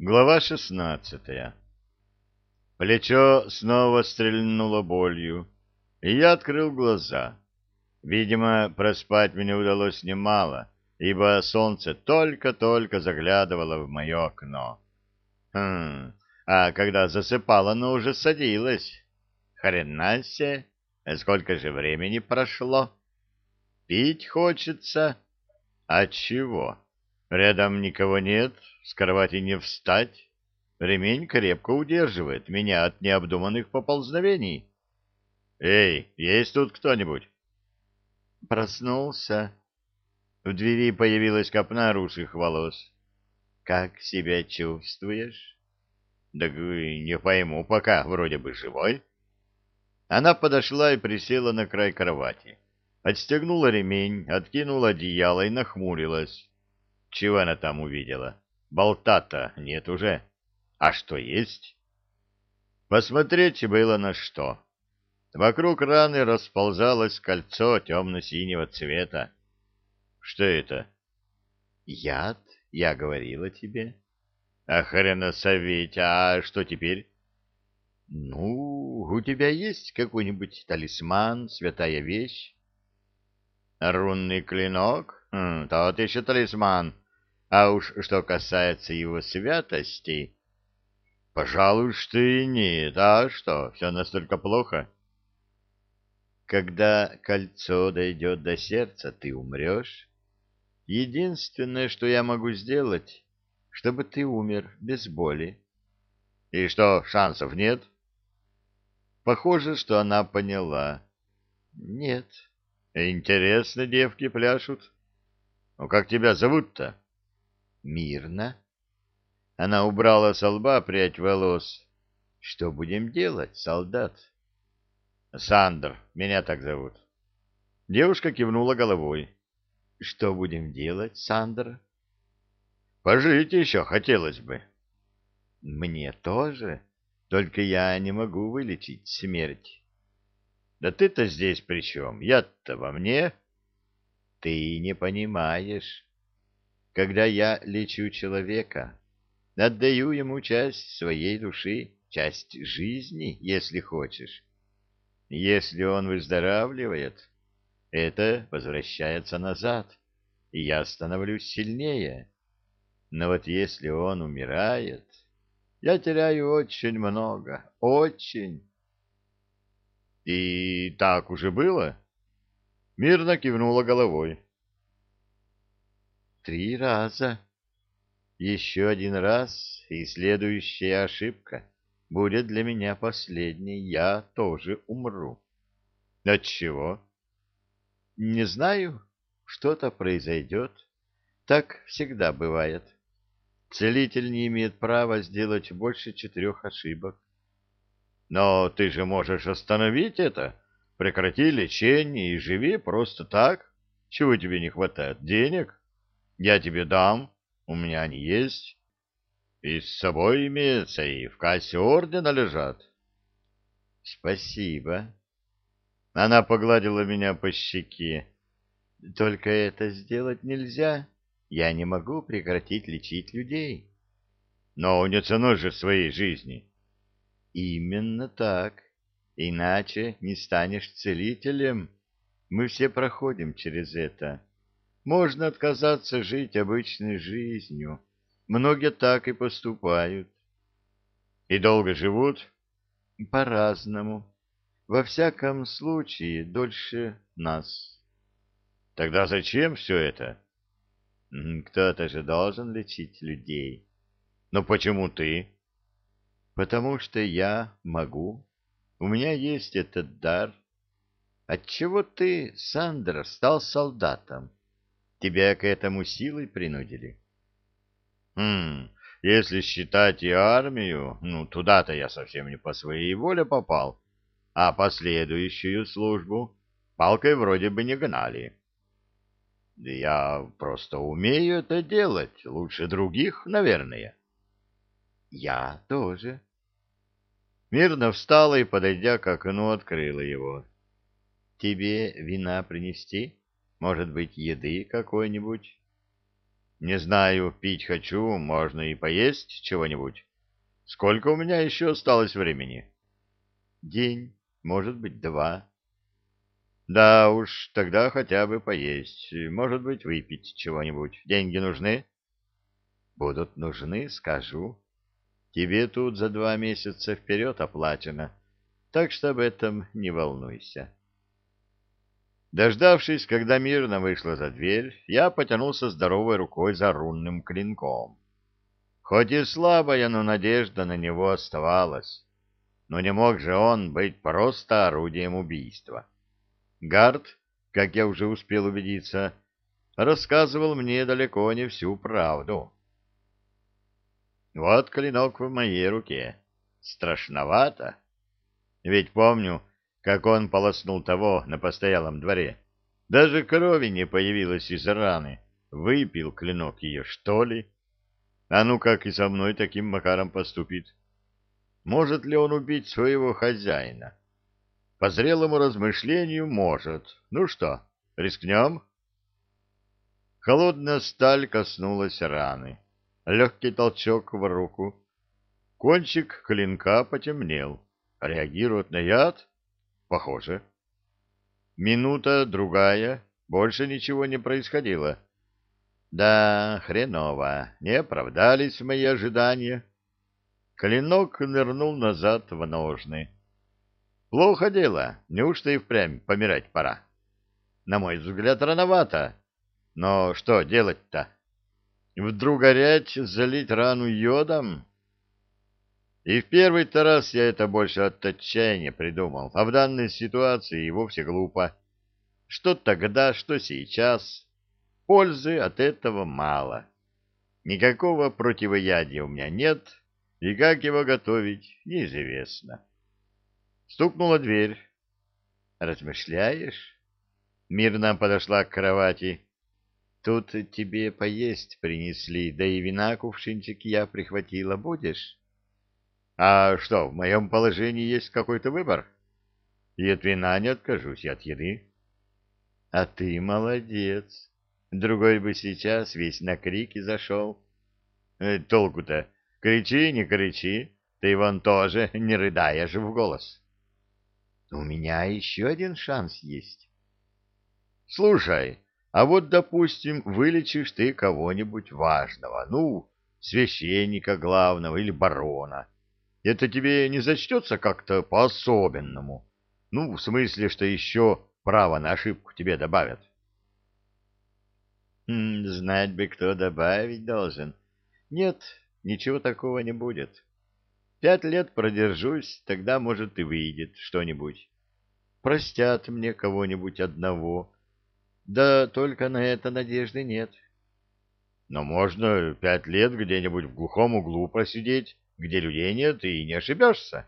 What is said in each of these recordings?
Глава шестнадцатая Плечо снова стрельнуло болью, и я открыл глаза. Видимо, проспать мне удалось немало, ибо солнце только-только заглядывало в мое окно. Хм, а когда засыпало, оно уже садилось. Хрена себе, сколько же времени прошло? Пить хочется. От чего? Рядом никого нет, с кровати не встать. Ремень крепко удерживает меня от необдуманных поползновений. «Эй, есть тут кто-нибудь?» Проснулся. В двери появилась копна русых волос. «Как себя чувствуешь?» «Да не пойму, пока вроде бы живой». Она подошла и присела на край кровати. Отстегнула ремень, откинула одеяло и нахмурилась. Чего она там увидела? Болта-то нет уже. А что есть? Посмотреть было на что. Вокруг раны расползалось кольцо темно-синего цвета. Что это? Яд, я говорила тебе. А хрена а что теперь? Ну, у тебя есть какой-нибудь талисман, святая вещь? Рунный клинок? Тот еще талисман. А уж что касается его святости, пожалуй, что и нет. А что, все настолько плохо? Когда кольцо дойдет до сердца, ты умрешь. Единственное, что я могу сделать, чтобы ты умер без боли. И что, шансов нет? Похоже, что она поняла. Нет. Интересно, девки пляшут. Ну, как тебя зовут-то? Мирно. Она убрала с лба прядь волос. Что будем делать, солдат? Сандр, меня так зовут. Девушка кивнула головой. Что будем делать, Сандр? Пожить еще хотелось бы. Мне тоже, только я не могу вылечить смерть. Да ты-то здесь при чем? Я-то во мне. Ты не понимаешь. Когда я лечу человека, отдаю ему часть своей души, часть жизни, если хочешь. Если он выздоравливает, это возвращается назад, и я становлюсь сильнее. Но вот если он умирает, я теряю очень много, очень. И так уже было? Мирно кивнула головой. Три раза. Еще один раз, и следующая ошибка будет для меня последней. Я тоже умру. От чего? Не знаю. Что-то произойдет. Так всегда бывает. Целитель не имеет права сделать больше четырех ошибок. Но ты же можешь остановить это. Прекрати лечение и живи просто так. Чего тебе не хватает? Денег? Я тебе дам, у меня они есть. И с собой имеется, и в кассе ордена лежат. Спасибо. Она погладила меня по щеке. Только это сделать нельзя. Я не могу прекратить лечить людей. Но не ценой же своей жизни. Именно так. Иначе не станешь целителем. Мы все проходим через это. Можно отказаться жить обычной жизнью. Многие так и поступают. И долго живут? По-разному. Во всяком случае, дольше нас. Тогда зачем все это? Кто-то же должен лечить людей. Но почему ты? Потому что я могу. У меня есть этот дар. Отчего ты, Сандра, стал солдатом? Тебя к этому силой принудили? Хм, если считать и армию, ну, туда-то я совсем не по своей воле попал, а последующую службу палкой вроде бы не гнали. Я просто умею это делать, лучше других, наверное. Я тоже. Мирно встала и, подойдя к окну, открыла его. Тебе вина принести? Может быть, еды какой-нибудь? Не знаю, пить хочу, можно и поесть чего-нибудь. Сколько у меня еще осталось времени? День, может быть, два. Да уж, тогда хотя бы поесть, может быть, выпить чего-нибудь. Деньги нужны? Будут нужны, скажу. Тебе тут за два месяца вперед оплачено, так что об этом не волнуйся. Дождавшись, когда мирно вышла за дверь, я потянулся здоровой рукой за рунным клинком. Хоть и слабая, но надежда на него оставалась. Но не мог же он быть просто орудием убийства. Гард, как я уже успел убедиться, рассказывал мне далеко не всю правду. Вот клинок в моей руке. Страшновато. Ведь помню, как он полоснул того на постоялом дворе. Даже крови не появилось из раны. Выпил клинок ее, что ли? А ну как и со мной таким макаром поступит? Может ли он убить своего хозяина? По зрелому размышлению может. Ну что, рискнем? Холодная сталь коснулась раны легкий толчок в руку. Кончик клинка потемнел. Реагирует на яд? Похоже. Минута, другая, больше ничего не происходило. Да, хреново, не оправдались мои ожидания. Клинок нырнул назад в ножны. Плохо дело, неужто и впрямь помирать пора? На мой взгляд, рановато. Но что делать-то? Вдруг горять, залить рану йодом? И в первый-то раз я это больше от отчаяния придумал, а в данной ситуации и вовсе глупо. Что тогда, что сейчас. Пользы от этого мало. Никакого противоядия у меня нет, и как его готовить, неизвестно. Стукнула дверь. «Размышляешь?» Мирно подошла к кровати. Тут тебе поесть принесли, да и вина кувшинчик я прихватила. Будешь? А что, в моем положении есть какой-то выбор? И от вина не откажусь, и от еды. А ты молодец. Другой бы сейчас весь на крики зашел. Э, толку-то? Кричи, не кричи. Ты вон тоже не рыдаешь в голос. У меня еще один шанс есть. Слушай, а вот, допустим, вылечишь ты кого-нибудь важного, ну, священника главного или барона. Это тебе не зачтется как-то по-особенному? Ну, в смысле, что еще право на ошибку тебе добавят. Хм, знать бы, кто добавить должен. Нет, ничего такого не будет. Пять лет продержусь, тогда, может, и выйдет что-нибудь. Простят мне кого-нибудь одного, да только на это надежды нет. Но можно пять лет где-нибудь в глухом углу просидеть, где людей нет, и не ошибешься.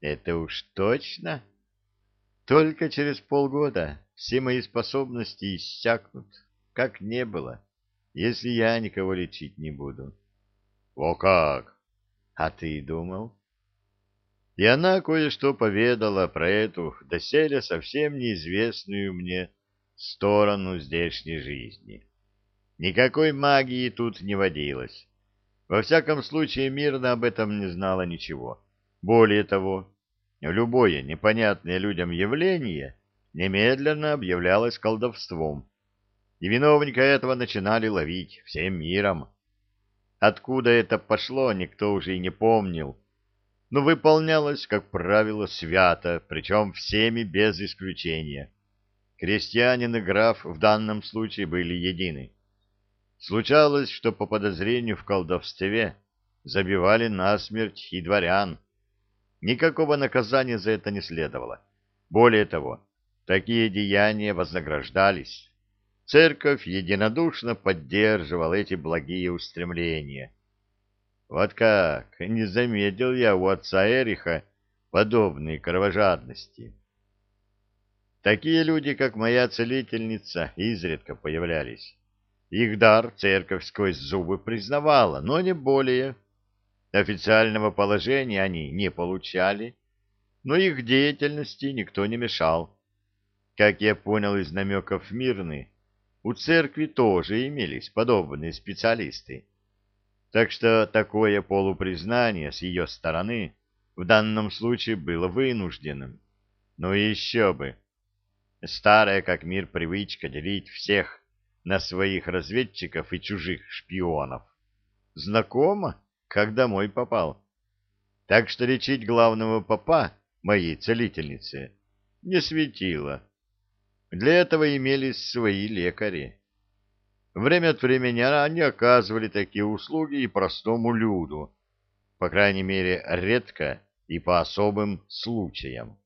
Это уж точно. Только через полгода все мои способности иссякнут, как не было, если я никого лечить не буду. О как! А ты думал? И она кое-что поведала про эту доселе совсем неизвестную мне сторону здешней жизни. Никакой магии тут не водилось. Во всяком случае, мирно об этом не знала ничего. Более того, любое непонятное людям явление немедленно объявлялось колдовством, и виновника этого начинали ловить всем миром. Откуда это пошло, никто уже и не помнил, но выполнялось, как правило, свято, причем всеми без исключения. Крестьянин и граф в данном случае были едины. Случалось, что по подозрению в колдовстве забивали насмерть и дворян. Никакого наказания за это не следовало. Более того, такие деяния вознаграждались. Церковь единодушно поддерживала эти благие устремления. Вот как, не заметил я у отца Эриха подобной кровожадности. Такие люди, как моя целительница, изредка появлялись. Их дар церковь сквозь зубы признавала, но не более. Официального положения они не получали, но их деятельности никто не мешал. Как я понял из намеков Мирны, у церкви тоже имелись подобные специалисты. Так что такое полупризнание с ее стороны в данном случае было вынужденным. Ну и еще бы. Старая как мир привычка делить всех на своих разведчиков и чужих шпионов. Знакомо, как домой попал. Так что лечить главного попа, моей целительницы, не светило. Для этого имелись свои лекари. Время от времени они оказывали такие услуги и простому люду, по крайней мере, редко и по особым случаям.